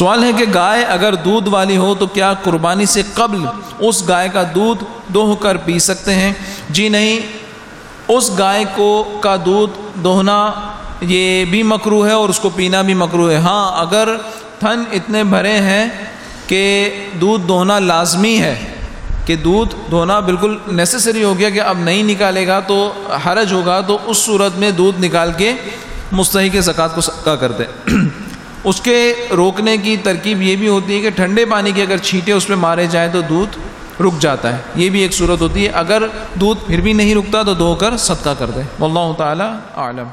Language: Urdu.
سوال ہے کہ گائے اگر دودھ والی ہو تو کیا قربانی سے قبل اس گائے کا دودھ دوہ کر پی سکتے ہیں؟ جی نہیں، اس گائے کو کا دودھ دوہنا یہ بھی مکرو ہے اور اس کو پینا بھی مکرو ہے۔ ہاں اگر تھن اتنے بھرے ہیں کہ دودھ دوہنا لازمی ہے، کہ دودھ دھونا بالکل نیسسری ہو گیا کہ اب نہیں نکالے گا تو حرج ہوگا، تو اس صورت میں دودھ نکال کے مستحق زکوٰۃ کو صدقہ کر دیں اس کے روکنے کی ترکیب یہ بھی ہوتی ہے کہ ٹھنڈے پانی کے اگر چھینٹے اس پہ مارے جائیں تو دودھ رک جاتا ہے۔ یہ بھی ایک صورت ہوتی ہے۔ اگر دودھ پھر بھی نہیں رکتا تو دھو کر صدقہ کر دیں۔ واللہ تعالی عالم